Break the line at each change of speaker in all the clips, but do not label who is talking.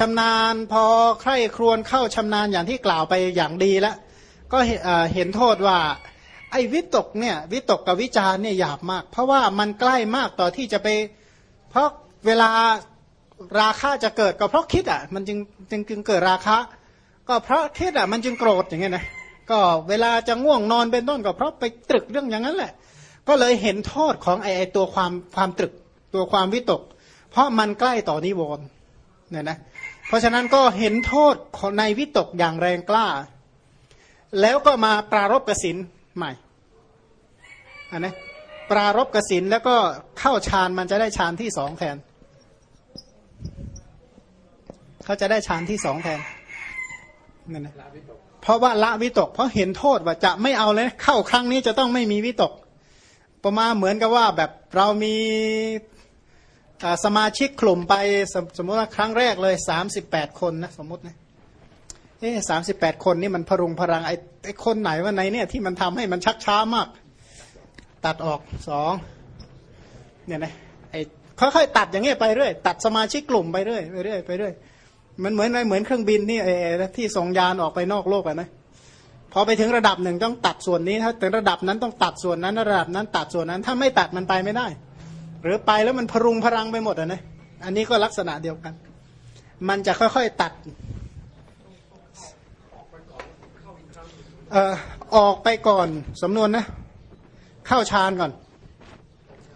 ชำนาญพอใคร่ครวญเข้าชำนาญอย่างที่กล่าวไปอย่างดีแล้ว ก็เห็นโทษว่า ไอ้วิตกเนี่ยวิตกกับวิจารเนี่ยหยาบมาก เพราะว่ามันใกล้มากต่อที่จะไป เพราะเวลาราคะจะเกิดก็เพราะคิดอะ มันจึงจึงจึงเกิดราคะ ก็เพราะคิดอะมันจึงโกรธอย่างเงี้ยนะก็เวลาจะง่วงนอนเป็นต้นก็เพราะไปตรึกเรื่องอย่างนั้นแหละ ก็เลยเห็นโทษของไอ้ไอตัวความความตรึกตัวความวิตก เพราะมันใกล้ต่อนิวรณ์เนี่ยนะ เพราะฉะนั้นก็เห็นโทษในวิตกอย่างแรงกล้า แล้วก็มาปรารบกสินใหม่อันนี้ปรารบกสินแล้วก็เข้าฌานมันจะได้ฌานที่สองแทน เขาจะได้ฌานที่สองแทนนั่นนะเพราะว่าละวิตก เพราะเห็นโทษว่าจะไม่เอาเลยเข้าครั้งนี้จะต้องไม่มีวิตก ประมาณเหมือนกับว่าแบบเรามี สมาชิกกลุ่มไปสสมมติว่าครั้งแรกเลยสามสิบแปดคนนะสมมตินะเอ๊สามสิบแปดคนนี่มันพรุงพรังไอ้ไอ้คนไหนว่าไหนเนี่ยที่มันทำให้มันชักช้ามาก ตัดออกสองเนี่ยนะไอ้ค่อยๆตัดอย่างเงี้ยไปเรื่อยตัดสมาชิกกลุ่มไปเรื่อยไปเรื่อยไปเรื่อยมันเหมือนอะไรเหมือนเครื่องบินนี่เอที่ส่งยานออกไปนอกโลกอะนะพอไปถึงระดับหนึ่งต้องตัดส่วนนี้ถ้าถึงระดับนั้นต้องตัดส่วนนั้น ระดับนั้นตัดส่วนนั้น ถ้าไม่ตัดมันไปไม่ได้ หรือไปแล้วมันพรุงพรังไปหมดอะนะอันนี้ก็ลักษณะเดียวกัน มันจะค่อยๆตัดเอ่อออกไปก่อนสำนวนนะ เข้าฌานก่อน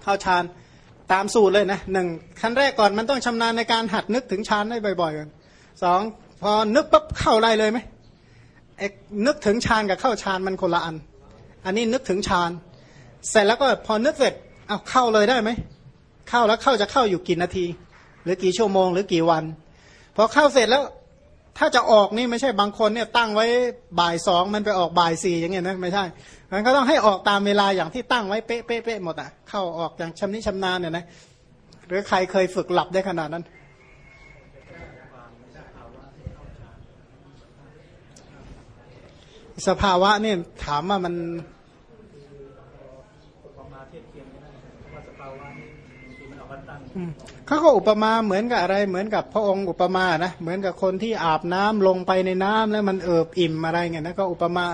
เข้าฌานตามสูตรเลยนะหนึ่งขั้นแรกก่อนมันต้องชำนาญในการหัดนึกถึงฌานได้บ่อยๆก่อนสองพอนึกปั๊บเข้าได้เลยไหมเอ็นึกถึงฌานกับเข้าฌานมันคนละอัน อันนี้นึกถึงฌาน เสร็จแล้วก็พอนึกเสร็จเอาเข้าเลยได้ไหม เข้าแล้วเข้าจะเข้าอยู่กี่นาที หรือกี่ชั่วโมง หรือกี่วัน พอเข้าเสร็จแล้วถ้าจะออกนี่ไม่ใช่บางคนเนี่ยตั้งไว้บ่ายสองมันไปออกบ่ายสี่อย่างเงี้ยนะไม่ใช่มันก็ต้องให้ออกตามเวลาอย่างที่ตั้งไว้เป๊ะเป๊ะเป๊ะหมดอะเข้าออกอย่างชำนิชำนาญเนี่ยนะหรือใครเคยฝึกหลับได้ขนาดนั้น สภาวะเนี่ยถามว่ามัน เขาก็อุปมาเหมือนกับอะไร เหมือนกับพระองค์อุปมานะเหมือนกับคนที่อาบน้ำลงไปในน้ำแล้วมันเอิบอิ่มอะไรเงี้ยนะก็อุปมา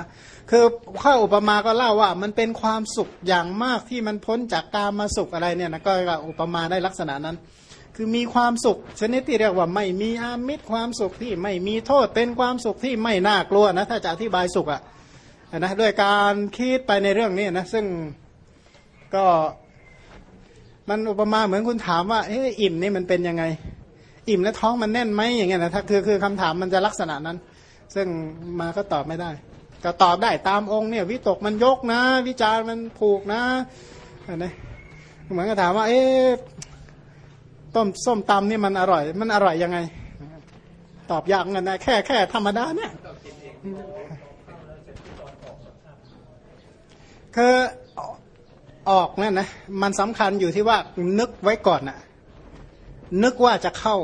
คือข้าอุปมาก็เล่าว่า มันเป็นความสุขอย่างมากที่มันพ้นจากการมาสุขอะไรเนี่ยนะก็อุปมาได้ลักษณะนั้น คือมีความสุขชนิดที่เรียกว่าไม่มีอามิตรความสุขที่ไม่มีโทษเป็นความสุขที่ไม่น่ากลัวนะถ้าจะอธิบายสุขอะนะด้วยการคิดไปในเรื่องนี้นะซึ่งก็ มันอุปมาเหมือนคุณถามว่าเอออิ่มนี่มันเป็นยังไง อิ่มแล้วท้องมันแน่นไหมอย่างเงี้ยนะถ้าคือคือคำถามมันจะลักษณะนั้น ซึ่งมาก็ตอบไม่ได้ ก็ตอบได้ตามองค์เนี่ยวิตกมันยกนะ วิจารมันผูกนะนะเหมือนกับถามว่า เอ๊ต้มส้มตำนี่มันอร่อย มันอร่อยยังไง ตอบยากเงินนะแค่แค่ธรรมดาเนี่ยคือ ออกเนี่ยนะมันสำคัญอยู่ที่ว่านึกไว้ก่อนนะนึกว่าจะเข้า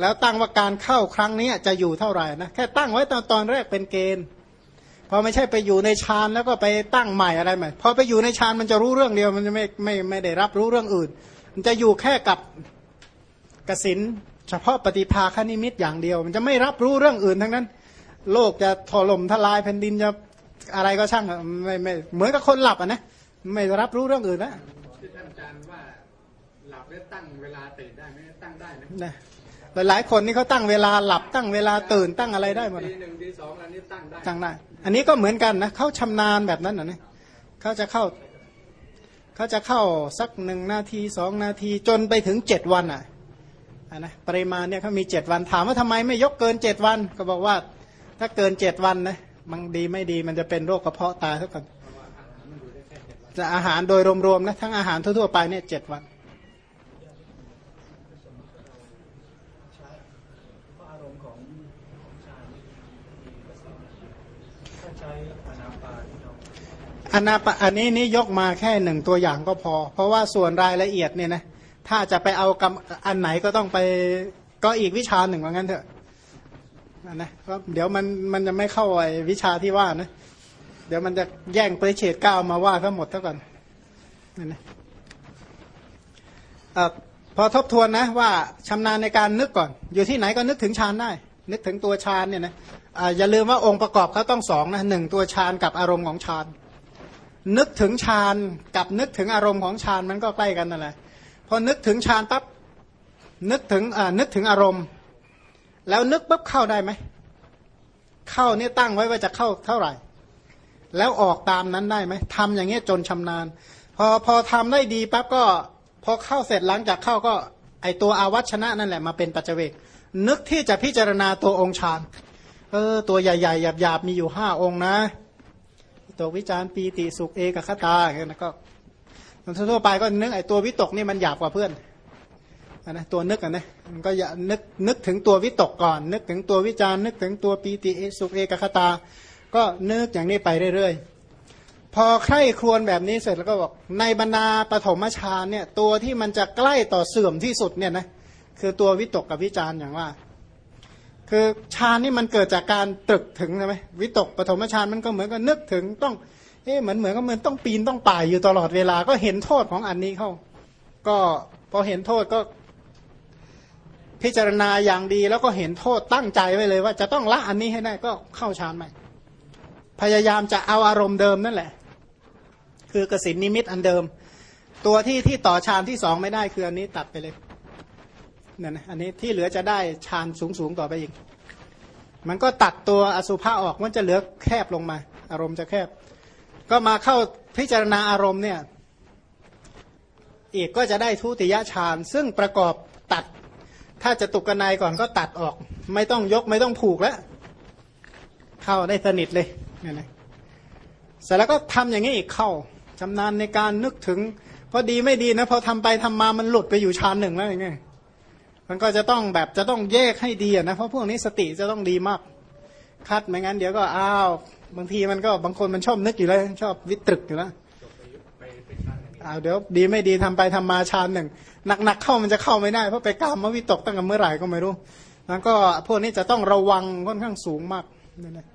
แล้วตั้งว่าการเข้าครั้งนี้จะอยู่เท่าไหร่นะแค่ตั้งไว้ตอนตอนแรกเป็นเกณฑ์พอไม่ใช่ไปอยู่ในฌานแล้วก็ไปตั้งใหม่อะไรใหม่พอไปอยู่ในฌานมันจะรู้เรื่องเดียวมันจะไม่ไม่ไม่ได้รับรู้เรื่องอื่น มันจะอยู่แค่กับกสินเฉพาะปฏิภาคณิมิตอย่างเดียว มันจะไม่รับรู้เรื่องอื่นทั้งนั้น โลกจะถล่มทลายแผ่นดินจะอะไรก็ช่างไม่ไม่เหมือนกับคนหลับอะนะ ไม่รับรู้เรื่องอื่นนะ
ที่ท่านอาจารย์ว่าหลับแล้วตั้งเวลาตื่นได้ไหมตั้งได้
นะหลายคนนี่เขาตั้งเวลาหลับตั้งเวลาตื่นตั้งอะไรได้หมด
ทีหนึ่งทีสองอันนี้ตั้งได้
ตั้งได้อันนี้ก็เหมือนกันนะเขาชำนาญแบบนั้นนะเขาจะเข้าเขาจะเข้าสักหนึ่งนาทีสองนาทีจนไปถึงเจ็ดวันอะนะปริมาณเนี่ยเขามีเจ็ดวันถามว่าทำไมไม่ยกเกินเจ็ดวัน ก็บอกว่า ถ้าเกินเจ็ดวันนะมันดีไม่ดีมันจะเป็นโรคกระเพาะตายทุกคน จะอาหารโดยรวมๆนะทั้งอาหารทั่วๆไปเนี่ยเจ็ดวันอนาปอันนี้นี่ยกมาแค่หนึ่งตัวอย่างก็พอ เพราะว่าส่วนรายละเอียดเนี่ยนะถ้าจะไปเอากำอันไหนก็ต้องไปก็อีกวิชาหนึ่งว่างั้นเถอะนะเพราะเดี๋ยวมันมันจะไม่เข้าไอ้วิชาที่ว่านะ เดี๋ยวมันจะแย่งไปเฉดก้าวมาว่าทั้งหมดเท่ากันนี่นะพอทบทวนนะว่าชำนาญในการนึกก่อน อยู่ที่ไหนก็นึกถึงฌานได้ นึกถึงตัวฌานเนี่ยนะอ่าอย่าลืมว่าองค์ประกอบเขาต้องสองนะหนึ่งตัวฌานกับอารมณ์ของฌานนึกถึงฌานกับนึกถึงอารมณ์ของฌานมันก็ใกล้กันนั่นแหละพอนึกถึงฌานปั๊บนึกถึงนึกถึงอารมณ์ แล้วนึกปั๊บเข้าได้ไหมเข้าเนี่ยตั้งไว้ว่าจะเข้าเท่าไหร่ แล้วออกตามนั้นได้ไหมทำอย่างเงี้ยจนชำนาญ พอพอทำได้ดีปั๊บก็ พอเข้าเสร็จหลังจากเข้าก็ไอตัวอาวัชนะนั่นแหละมาเป็นปัจเจกนึกที่จะพิจารณาตัวองค์ฌานเออตัวใหญ่ๆหยาบๆมีอยู่ห้าองค์นะ ตัววิจารปีติสุขเอกคตาอย่างนั้นก็ทั่วไปก็นึกไอตัววิตกนี่มันหยาบกว่าเพื่อนนะตัวนึกอะนะมันก็อย่านึกนึกถึงตัววิตกก่อน นึกถึงตัววิจารนึกถึงตัวปีติสุขเอกคตา ก็นึกอย่างนี้ไปเรื่อยๆ พอใคร่ครวญแบบนี้เสร็จแล้วก็บอกในบรรดาปฐมฌานเนี่ยตัวที่มันจะใกล้ต่อเสื่อมที่สุดเนี่ยนะคือตัววิตกกับวิจารอย่างว่า คือฌานนี่มันเกิดจากการตรึกถึงใช่ไหมวิตกปฐมฌานมันก็เหมือนกับนึกถึงต้องเอ๊ะเหมือนเหมือนก็เหมือนต้องปีนต้องป่ายอยู่ตลอดเวลาก็เห็นโทษของอันนี้เข้า ก็พอเห็นโทษก็พิจารณาอย่างดีแล้วก็เห็นโทษตั้งใจไว้เลยว่าจะต้องละอันนี้ให้ได้ก็เข้าฌานใหม่ พยายามจะเอาอารมณ์เดิมนั่นแหละ คือกสินนิมิตอันเดิม ตัวที่ที่ต่อฌานที่สองไม่ได้คืออันนี้ตัดไปเลยเนี่ยนะอันนี้ที่เหลือจะได้ฌานสูงสูงต่อไปอีก มันก็ตัดตัวอสุภะออกมันจะเหลือแคบลงมา อารมณ์จะแคบ ก็มาเข้าพิจารณาอารมณ์เนี่ยอีกก็จะได้ทุติยฌานซึ่งประกอบตัด ถ้าจะตุกกนายก่อนก็ตัดออก ไม่ต้องยกไม่ต้องผูกแล้ว เข้าได้สนิทเลย เนี่ยนะเสร็จแล้วก็ทำอย่างนี้อีกเข้าชำนาญในการนึกถึงพอดีไม่ดีนะพอทำไปทำมามันหลุดไปอยู่ฌานหนึ่งแล้วอย่างเงี้ยมันก็จะต้องแบบจะต้องแยกให้ดีนะเพราะพวกนี้สติจะต้องดีมากคัดไม่งั้นเดี๋ยวก็อ้าวบางทีมันก็บางคนมันชอบนึกอยู่แล้วชอบวิตรึกอยู่แล้ว
ไปไปฌานอย่างนี้
อ้าวเดี๋ยวดีไม่ดีทำไปทำมาฌานหนึ่งหนักๆเข้ามันจะเข้าไม่ได้เพราะไปกามวิตกตั้งแต่เมื่อไหร่ก็ไม่รู้แล้วก็พวกนี้จะต้องระวังค่อนข้างสูงมากนี่นะ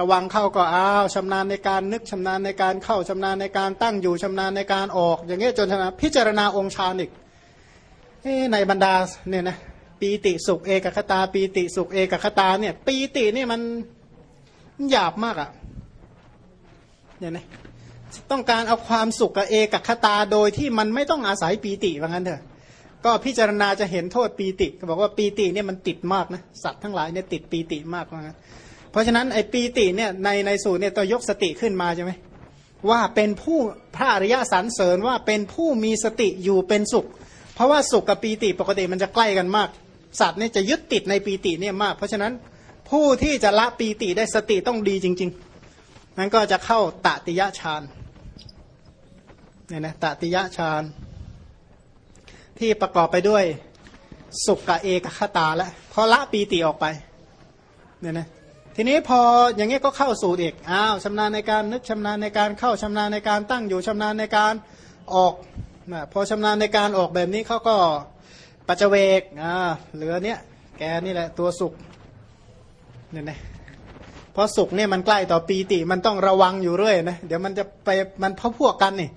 ระวังเข้าก็อ้าวชำนาญในการนึกชำนาญในการเข้าชำนาญในการตั้งอยู่ชำนาญในการออก อย่างเงี้ยจนชำนาญพิจารณาองค์ฌานอีกในบรรดาเนี่ยนะปีติสุขเอกคตา ปีติสุขเอกคตาเนี่ยปีตินี่มันมันหยาบมากอะ่ะเนี่ยนะต้องการเอาความสุขกับเอกคตาโดยที่มันไม่ต้องอาศัยปีติว่างั้นเถอะ ก็พิจารณาจะเห็นโทษปีติบอกว่าปีติเนี่ยมันติดมากนะสัตว์ทั้งหลายเนี่ยติดปีติมากว่างั้น เพราะฉะนั้นไอ้ปีติเนี่ยในในสูตรเนี่ยต้องยกสติขึ้นมาใช่ไหมว่าเป็นผู้พระอริยสรรเสริญว่าเป็นผู้มีสติอยู่เป็นสุข เพราะว่าสุขกับปีติปกติมันจะใกล้กันมาก สัตว์เนี่ยจะยึดติดในปีติเนี่ยมาก เพราะฉะนั้นผู้ที่จะละปีติได้สติต้องดีจริง ๆ นั้นก็จะเข้าตติยะฌานเนี่ยนะตติยะฌานที่ประกอบไปด้วยสุขกับเอกคตาแล้วพอละปีติออกไปเนี่ยนะ ทีนี้พออย่างนี้ก็เข้าสู่อีกอ้าวชำนาญในการนึกชำนาญในการเข้าชำนาญในการตั้งอยู่ชำนาญในการออกนะพอชำนาญในการออกแบบนี้เขาก็ปัจเวกอ่าเหลือเนี้ยแกนี่แหละตัวสุขเนี่ยนะเพราะสุขเนี่ยมันใกล้ต่อปีติมันต้องระวังอยู่เรื่อยนะเดี๋ยวมันจะไปมันพพวกกันนี่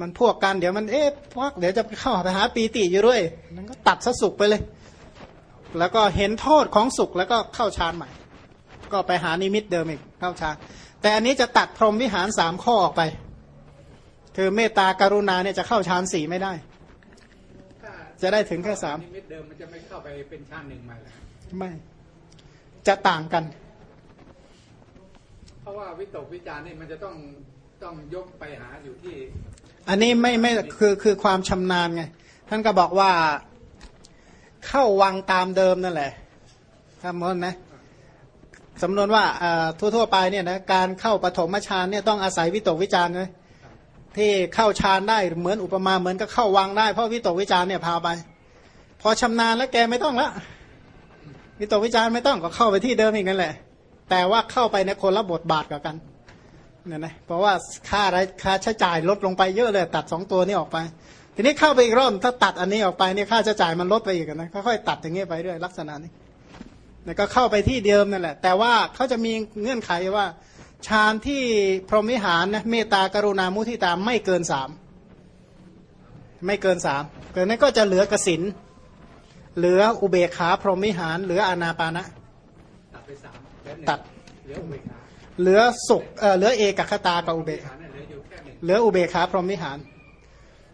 มันพวกกันเดี๋ยวมันเอ๊ะพวกเดี๋ยวจะเข้าไปหาปีติอยู่เรื่อยมันก็ตัดซะสุขไปเลย แล้วก็เห็นโทษของสุขแล้วก็เข้าฌานใหม่ ก็ไปหานิมิตเดิมอีกเข้าฌานแต่อันนี้จะตัดพรหมวิหารสามข้อออกไป คือเมตตากรุณาเนี่ยจะเข้าฌานสี่ไม่ได้
ถ้า
จะได้ถึงแค่สาม
นิมิตเดิมมันจะไม่เข้าไปเป็นฌานหนึ่งใหม่แล้ว
ไม่ จะต่างกัน
เพราะว่าวิตกวิจารณ์นี่มันจะต้องต้องยกไปหาอยู่ที่
อันนี้ไม่ไม่คือคือความชำนาญไงท่านก็บอกว่าเข้าวังตามเดิมนั่นแหละถ้ามนนะ สำนวนว่าทั่วๆไปเนี่ยนะการเข้าปฐมฌานเนี่ยต้องอาศัยวิตกวิจารณ์นะที่เข้าฌานได้เหมือนอุปมาเหมือนก็เข้าวังได้เพราะวิตกวิจารณ์เนี่ยพาไป พอชำนาญแล้วแกไม่ต้องละวิตกวิจารณ์ไม่ต้องก็เข้าไปที่เดิมอีกนั่นแหละ แต่ว่าเข้าไปในคนละบทบาทกับกันเนี่ยนะเพราะว่าค่ารายค่าใช้จ่ายลดลงไปเยอะเลย ตัดสองตัวนี้ออกไป ทีนี้เข้าไปอีกรอบถ้าตัดอันนี้ออกไปเนี่ยค่าใช้จ่ายมันลดไปอีกนะค่อยๆตัดอย่างเงี้ยไปเรื่อยลักษณะนี้ ก็เข้าไปที่เดิมนั่นแหละ แต่ว่าเขาจะมีเงื่อนไขว่าฌานที่พรหมวิหารนะเมตตากรุณามุทิตาไม่เกินสามไม่เกินสามเกินนั้นก็จะเหลือกสินเหลืออุเบกขาพรหมิหารเหลืออานาปานะ
ตัดไปสามเหลือหนึ่ง
ตัด
เหลืออุเบกขา
เหลือสุขเออเหลือเอกคตากับอุเบกขา
ขาเนี่ยเหลืออยู่แค่หนึ่ง
เหลืออุเบกขาพรหมวิหาร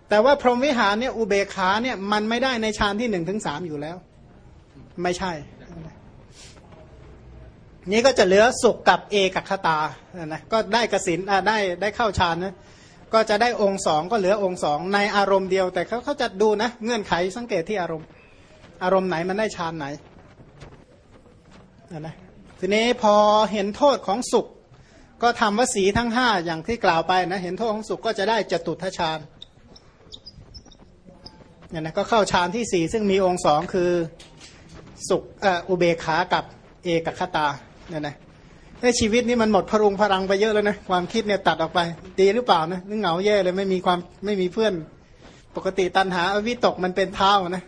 แต่ว่าพรหมวิหารเนี่ยอุเบกขาเนี่ยมันไม่ได้ในฌานที่หนึ่งถึงสามอยู่แล้ว ไม่ใช่ นี่ก็จะเหลือสุขกับเอกคตานะก็ได้กสินได้ได้เข้าฌานนะก็จะได้องค์สองก็เหลือองค์สองในอารมณ์เดียว แต่เขาเขาจะดูนะ เงื่อนไขสังเกตที่อารมณ์ อารมณ์ไหนมันได้ฌานไหนนะทีนี้พอเห็นโทษของสุข ก็ทำวสีทั้งห้าอย่างที่กล่าวไปนะเห็นโทษของสุขก็จะได้จตุทชฌานเนี่ยนะก็เข้าฌานที่สี่ซึ่งมีองค์สองคือสุขออุเบขากับเอกคตา เนี่ยนะในชีวิตนี้มันหมดพรุงพลังไปเยอะแล้วนะความคิดเนี่ยตัดออกไปดีหรือเปล่านะนึกเหงาแย่เลยไม่มีความไม่มีเพื่อน ปกติตันหาวิตกมันเป็นเท้านะ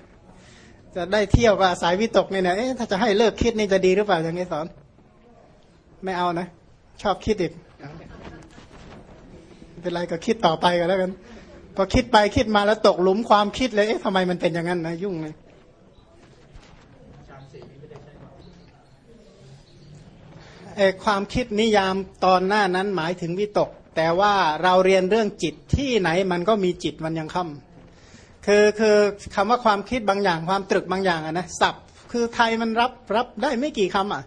จะได้เที่ยวก็อาศัยวิตกเนี่ยนะเอ๊ะถ้าจะให้เลิกคิดนี่จะดีหรือเปล่าอย่างนี้สอน ไม่เอานะ ชอบคิดอีกเป็นไรก็คิดต่อไปกันแล้วกันพอคิดไปคิดมาแล้วตกหลุมความคิดเลยเอ๊ะทำไมมันเป็นอย่างนั้นนะยุ่งเลย
ฌานสี่นี่ไม่ได้ใช้ความ
เออ ความคิดนิยามตอนหน้านั้นหมายถึงวิตก แต่ว่าเราเรียนเรื่องจิตที่ไหนมันก็มีจิตมันยังค่ำคือคือคำว่าความคิดบางอย่างความตรึกบางอย่างะนะศัพท์คือไทยมันรับรับได้ไม่กี่คำอะ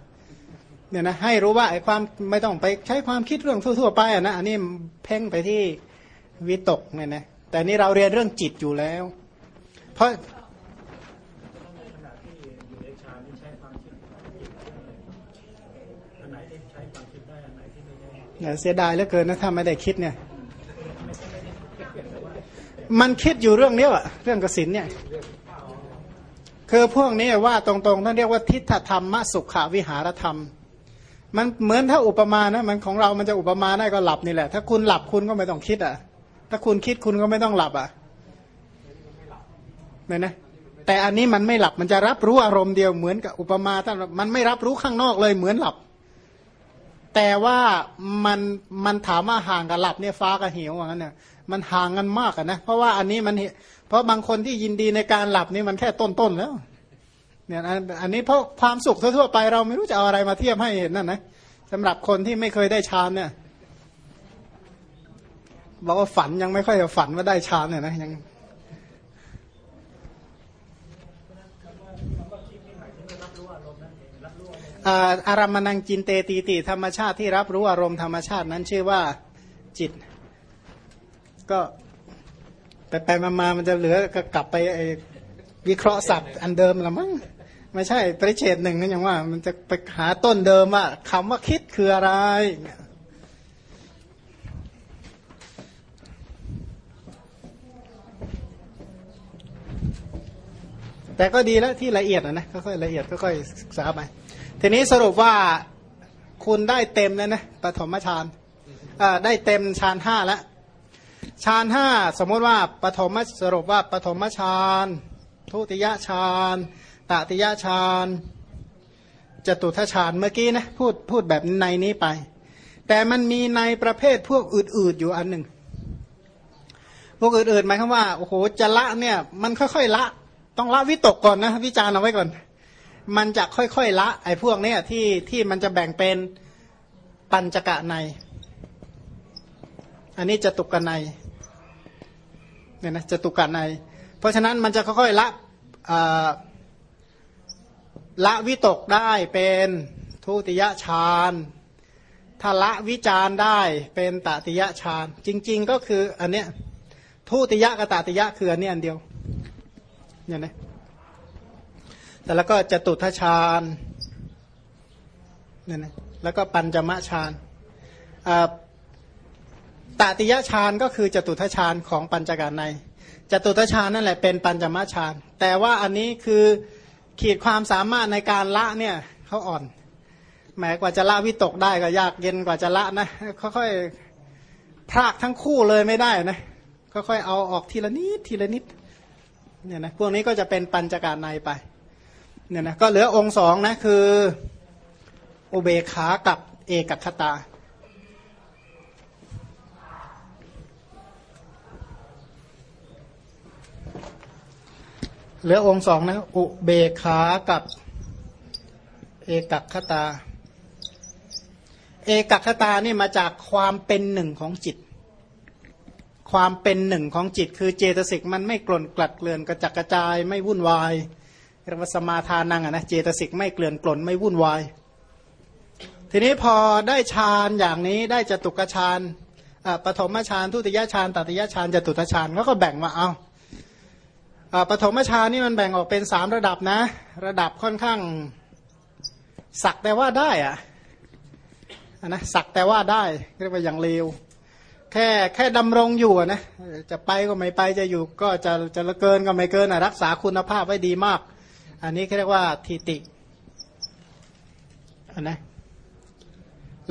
เนี่ยนะให้รู้ว่าไอ้ความไม่ต้องไปใช้ความคิดเรื่องทั่ว ๆ ไปอะนะอันนี้เพ่งไปที่วิตกเนี่ยนะแต่นี่เราเรียนเรื่องจิตอยู่แล้ว เพราะ
ใช้ความคิดได้อันไหนที่ไม่ได้
เสียดายเหลือเกินนะถ้าไม่ได้คิดเนี่ย มันคิดอยู่เรื่องนี้อะเรื่องกสินเนี่ย คือพวกนี้ว่าตรงๆท่านเรียกว่าทิฏฐธรรมสุขาวิหารธรรม มันเหมือนถ้าอุปมานะมันของเรามันจะอุปมาได้ก็หลับนี่แหละ ถ้าคุณหลับคุณก็ไม่ต้องคิดอะ ถ้าคุณคิดคุณก็ไม่ต้องหลับอะเนี่ยนะแต่อันนี้มันไม่หลับมันจะรับรู้อารมณ์เดียวเหมือนกับอุปมาท่านมันไม่รับรู้ข้างนอกเลยเหมือนหลับ แต่ว่ามันมันถามว่าห่างกับหลับเนี่ยฟ้ากับเหวอย่างนั้นเนี่ยมันห่างกันมากอะนะเพราะว่าอันนี้มันเพราะบางคนที่ยินดีในการหลับนี่มันแค่ต้นๆแล้วเนี่ยอันอันนี้เพราะความสุขทั่วๆไปเราไม่รู้จะเอาอะไรมาเทียบให้เห็นนั่นนะสำหรับคนที่ไม่เคยได้ฌานเนี่ยบอกว่าฝันยังไม่ค่อยจะฝันว่าได้ฌานเนี่ยนะยัง อารามนังจินเตตีติธรรมชาติที่รับรู้อารมณ์ธรรมชาตินั้นชื่อว่าจิต ก็ไปไปมามามันจะเหลือกลับไปวิเคราะห์ศัพท์อันเดิมละมั้งไม่ใช่ปริเฉดหนึ่งนั่นอย่างว่า มันจะไปหาต้นเดิมว่าคำว่าคิดคืออะไรแต่ก็ดีแล้วที่ละเอียดนะนะค่อยๆละเอียดค่อยๆศึกษาไป ทีนี้สรุปว่าคุณได้เต็มแล้วนะปฐมฌานได้เต็มฌานห้าแล้วฌานห้าสมมติว่าปฐมสรุปว่าปฐมฌานทุติยฌานตติยฌานจตุทฌานเมื่อกี้นะพูดพูดแบบในนี้ไป แต่มันมีในประเภทพวกอื่นๆอยู่อันหนึ่งพวกอื่นๆหมายความว่าโอ้โหจะละเนี่ยมันค่อยๆละ ต้องละวิตกก่อนนะ วิจารณ์เอาไว้ก่อน มันจะค่อยๆละ ไอ้พวกเนี้ยที่ที่มันจะแบ่งเป็นปัญจกะใน อันนี้จะตุกกะในเนี่ยนะจะตุกกะใน เพราะฉะนั้นมันจะค่อยๆละอ่าละวิตกได้เป็นทุติยฌานถ้าละวิจารได้เป็นตติยฌานจริง ๆ ก็คืออันเนี้ยทุติยกับตติยคืออันนี้อันเดียวเนี่ยนะ แต่แล้วก็จตุทชานเนี่ยนะแล้วก็ปัญจมะฌานอ่าตติยฌานก็คือจตุทชานของปัญจการในจตุทชานนั่นแหละเป็นปัญจมะฌานแต่ว่าอันนี้คือขีดความสามารถในการละเนี่ยเขาอ่อนแหมกว่าจะละวิตกได้ก็ยากเย็นกว่าจะละนะค่อยๆพรากทั้งคู่เลยไม่ได้นะค่อยๆเอาออกทีละนิดทีละนิดเนี่ยนะพวกนี้ก็จะเป็นปัญจการในไป เนี่ยนะก็เหลือองค์สองนะคืออุเบกขากับเอกคตา เหลือองค์สองนะอุเบกขากับเอกัคตา เอกัคคตานี่มาจากความเป็นหนึ่งของจิต ความเป็นหนึ่งของจิต คือเจตสิกมันไม่กล่นกลัดเกลื่อนกระจัดกระจายไม่วุ่นวาย เรียกว่าสมาทานังนะเจตสิกไม่เกลื่อนกลนไม่วุ่นวาย ทีนี้พอได้ฌานอย่างนี้ได้จตุกฌานปฐมฌานทุติยฌานตติยฌานจตุตฌานเขาก็แบ่งมาเอาปฐมฌานนี่มันแบ่งออกเป็นสามระดับนะ ระดับค่อนข้างสักแต่ว่าได้อะนะสักแต่ว่าได้เรียกว่าอย่างเลวแค่แค่ดำรงอยู่นะจะไปก็ไม่ไปจะอยู่ก็จะจะละเกินก็ไม่เกินอะรักษาคุณภาพไว้ดีมาก อันนี้เขาเรียกว่าทีติอันนะ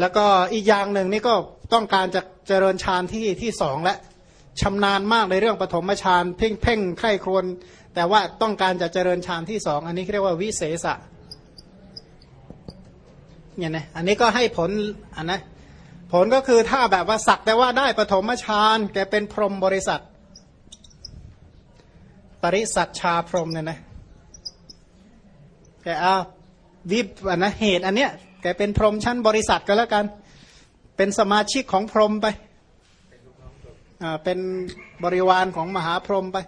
แล้วก็อีกอย่างหนึ่งนี่ก็ต้องการจะเจริญฌานที่ที่สองและชำนาญมากในเรื่องปฐมฌานเพ่งเพ่งไข้ครวนแต่ว่าต้องการจะเจริญฌานที่สองอันนี้เรียกว่าวิเศษะเนี่ยนะอันนี้ก็ให้ผลอันนะผลก็คือถ้าแบบว่าสักแต่ว่าได้ปฐมฌานแกเป็นพรหมบริษัท ปริสัทชาพรหมเนี่ยนะ แกเอาวิบอันนะเหตุอันเนี้ยแกเป็นพรหมชั้นบริษัทก็แล้วกัน เป็นสมาชิกของพรหมไปอ่าเป็นบริวารของมหาพรหมไป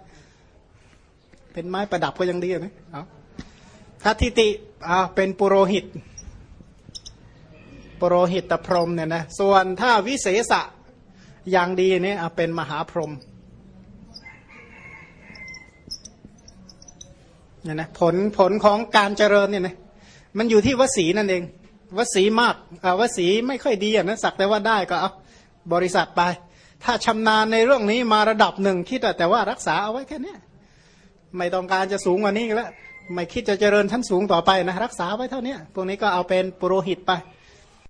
เป็นไม้ประดับก็ยังดีนะเอาทัตทิติอ่าเป็นปุโรหิต ปุโรหิตตพรหมเนี่ยนะส่วนถ้าวิเศษะอย่างดีเนี่ยอะเป็นมหาพรหม เนี่ยนะผลผลของการเจริญเนี่ยนะมันอยู่ที่วสีนั่นเอง วสีมากอ่าวสีไม่ค่อยดีอะนะสักแต่ว่าได้ก็เอาบริษัทไป ถ้าชำนาญในเรื่องนี้มาระดับหนึ่งคิดแต่ว่ารักษาเอาไว้แค่นี้ไม่ต้องการจะสูงกว่านี้แล้วไม่คิดจะเจริญชั้นสูงต่อไปนะรักษาไว้เท่านี้พวกนี้ก็เอาเป็นปุโรหิตไป